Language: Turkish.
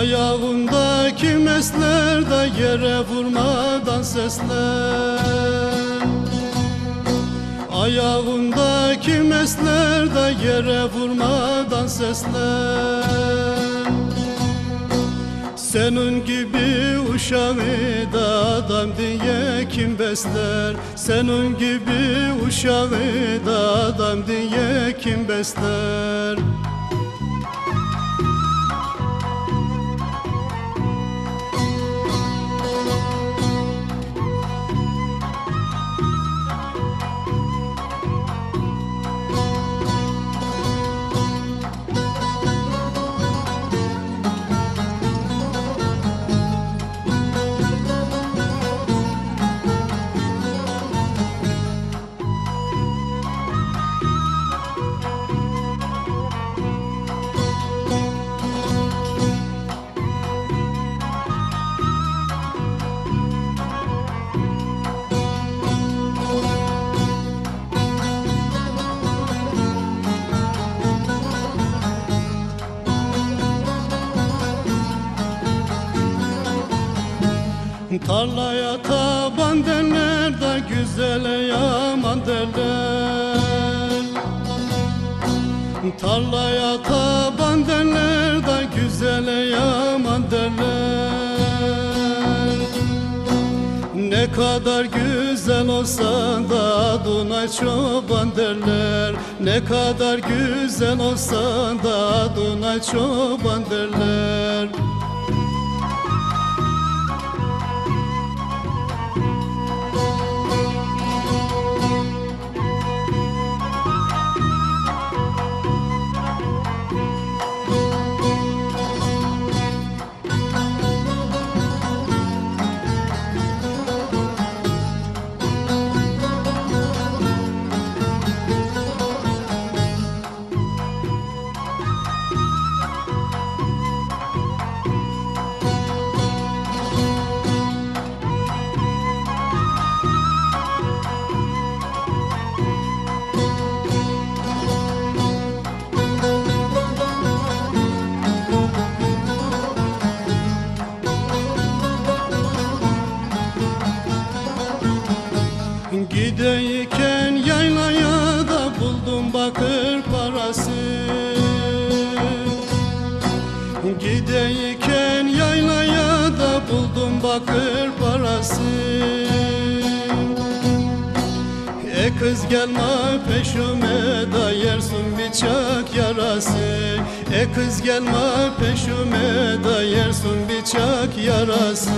Ayağındaki mesler de yere vurmadan sesler. Ayağındaki mesler de yere vurmadan sesler. Senin gibi uşağı da adam diye kim besler? Senin gibi uşağı da adam diye kim besler Tarlaya taban derler da güzele yaman derler. Tarlaya taban derler da güzele yaman derler. Ne kadar güzel olsa da adına çoban derler. Ne kadar güzel olsa da adına çoban derler Gideyken yaylaya da buldum bakır parası. Gideyken yaylaya da buldum bakır parası. E kız gelme peşime da yersin bıçak yarası. E kız gelme peşime da yersin bıçak yarası